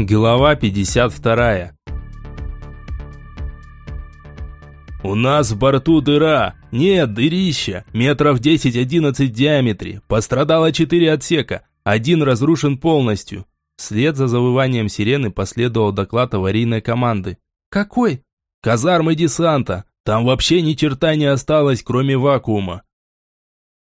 Глава 52 «У нас в борту дыра! Нет, дырища! Метров 10-11 в диаметре! Пострадало четыре отсека! Один разрушен полностью!» Вслед за завыванием сирены последовал доклад аварийной команды. «Какой?» «Казармы десанта! Там вообще ни черта не осталось, кроме вакуума!»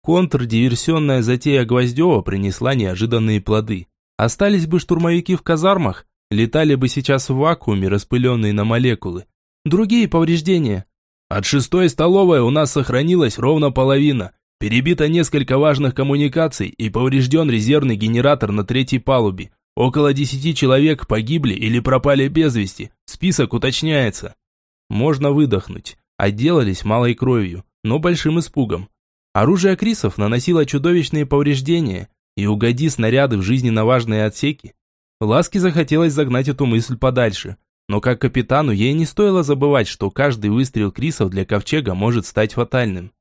Контрдиверсионная затея Гвоздева принесла неожиданные плоды. Остались бы штурмовики в казармах, летали бы сейчас в вакууме, распыленные на молекулы. Другие повреждения. От шестой столовой у нас сохранилась ровно половина. Перебито несколько важных коммуникаций и поврежден резервный генератор на третьей палубе. Около десяти человек погибли или пропали без вести. Список уточняется. Можно выдохнуть. Отделались малой кровью, но большим испугом. Оружие Крисов наносило чудовищные повреждения, и угоди снаряды в жизненно важные отсеки. Ласке захотелось загнать эту мысль подальше. Но как капитану ей не стоило забывать, что каждый выстрел Крисов для Ковчега может стать фатальным.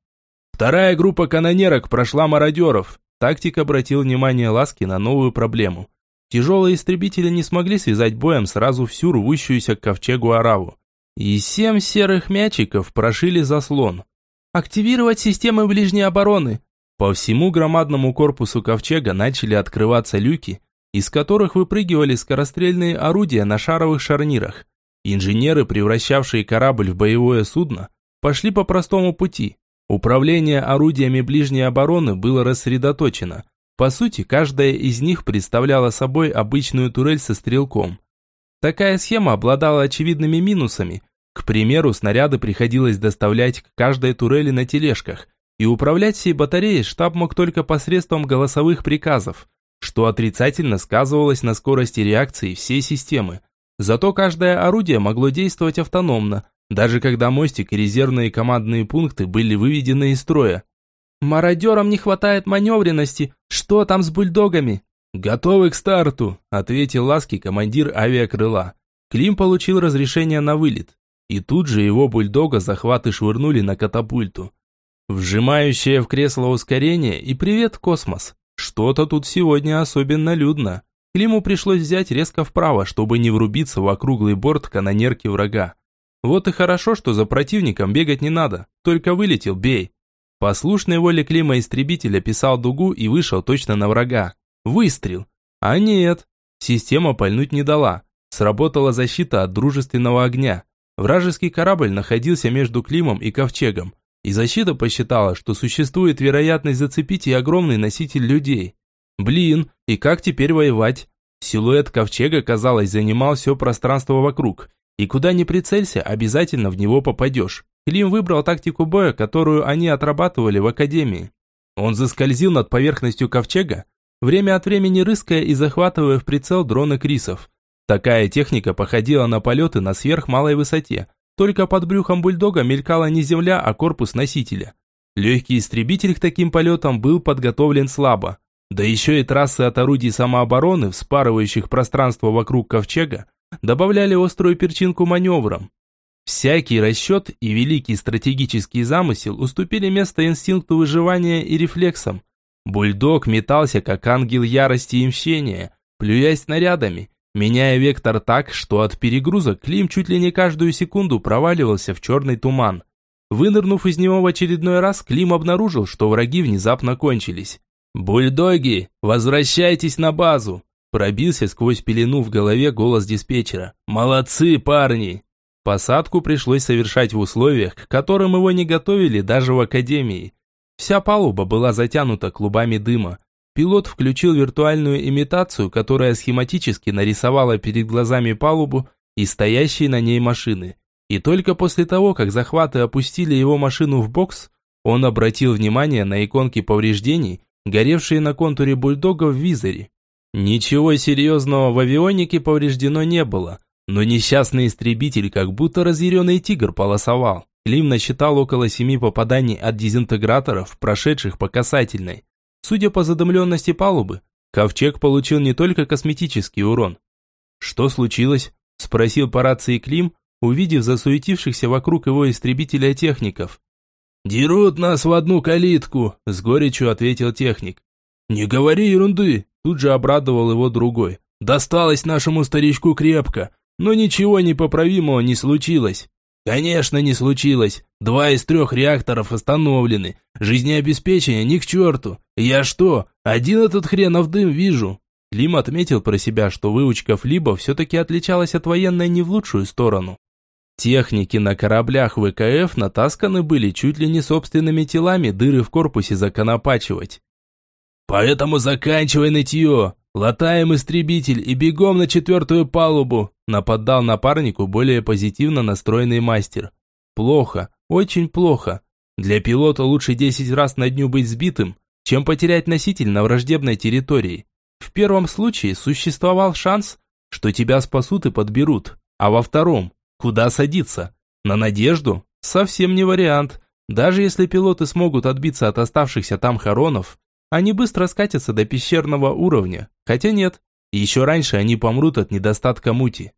Вторая группа канонерок прошла мародеров. Тактик обратил внимание Ласки на новую проблему. Тяжелые истребители не смогли связать боем сразу всю рвущуюся к Ковчегу Араву. И семь серых мячиков прошили заслон. «Активировать системы ближней обороны!» По всему громадному корпусу Ковчега начали открываться люки, из которых выпрыгивали скорострельные орудия на шаровых шарнирах. Инженеры, превращавшие корабль в боевое судно, пошли по простому пути. Управление орудиями ближней обороны было рассредоточено. По сути, каждая из них представляла собой обычную турель со стрелком. Такая схема обладала очевидными минусами. К примеру, снаряды приходилось доставлять к каждой турели на тележках, и управлять всей батареей штаб мог только посредством голосовых приказов что отрицательно сказывалось на скорости реакции всей системы. Зато каждое орудие могло действовать автономно, даже когда мостик и резервные командные пункты были выведены из строя. «Мародерам не хватает маневренности. Что там с бульдогами?» «Готовы к старту», – ответил Ласки командир авиакрыла. Клим получил разрешение на вылет. И тут же его бульдога захваты швырнули на катапульту. Вжимающее в кресло ускорение и привет, космос. Что-то тут сегодня особенно людно. Климу пришлось взять резко вправо, чтобы не врубиться в округлый борт канонерки врага. Вот и хорошо, что за противником бегать не надо, только вылетел, бей. Послушной воле Клима истребитель описал дугу и вышел точно на врага. Выстрел. А нет, система пальнуть не дала. Сработала защита от дружественного огня. Вражеский корабль находился между Климом и Ковчегом, и защита посчитала, что существует вероятность зацепить и огромный носитель людей. Блин, и как теперь воевать? Силуэт ковчега, казалось, занимал все пространство вокруг. И куда ни прицелься, обязательно в него попадешь. Клим выбрал тактику боя, которую они отрабатывали в академии. Он заскользил над поверхностью ковчега, время от времени рыская и захватывая в прицел дроны Крисов. Такая техника походила на полеты на сверхмалой высоте, только под брюхом бульдога мелькала не земля, а корпус носителя. Легкий истребитель к таким полетам был подготовлен слабо. Да еще и трассы от орудий самообороны, вспарывающих пространство вокруг ковчега, добавляли острую перчинку маневрам. Всякий расчет и великий стратегический замысел уступили место инстинкту выживания и рефлексам. Бульдог метался, как ангел ярости и мщения, плюясь снарядами, меняя вектор так, что от перегруза Клим чуть ли не каждую секунду проваливался в черный туман. Вынырнув из него в очередной раз, Клим обнаружил, что враги внезапно кончились. «Бульдоги, возвращайтесь на базу!» Пробился сквозь пелену в голове голос диспетчера. «Молодцы, парни!» Посадку пришлось совершать в условиях, к которым его не готовили даже в академии. Вся палуба была затянута клубами дыма. Пилот включил виртуальную имитацию, которая схематически нарисовала перед глазами палубу и стоящие на ней машины. И только после того, как захваты опустили его машину в бокс, он обратил внимание на иконки повреждений, горевшие на контуре бульдога в визоре. Ничего серьезного в авионике повреждено не было, но несчастный истребитель как будто разъяренный тигр полосовал. Клим насчитал около семи попаданий от дезинтеграторов, прошедших по касательной. Судя по задымленности палубы, ковчег получил не только косметический урон. «Что случилось?» – спросил по рации Клим, увидев засуетившихся вокруг его истребителя техников. «Дерут нас в одну калитку», – с горечью ответил техник. «Не говори ерунды», – тут же обрадовал его другой. Досталось нашему старичку крепко, но ничего непоправимого не случилось. Конечно, не случилось. Два из трех реакторов остановлены. Жизнеобеспечение ни к черту. Я что, один этот хренов дым вижу? Лим отметил про себя, что выучка Флиба все-таки отличалась от военной не в лучшую сторону. Техники на кораблях ВКФ натасканы были чуть ли не собственными телами дыры в корпусе законопачивать. «Поэтому заканчивай нытье! Латаем истребитель и бегом на четвертую палубу!» Нападал напарнику более позитивно настроенный мастер. «Плохо, очень плохо. Для пилота лучше 10 раз на дню быть сбитым, чем потерять носитель на враждебной территории. В первом случае существовал шанс, что тебя спасут и подберут, а во втором – куда садиться? На надежду? Совсем не вариант. Даже если пилоты смогут отбиться от оставшихся там хоронов, они быстро скатятся до пещерного уровня. Хотя нет, еще раньше они помрут от недостатка мути.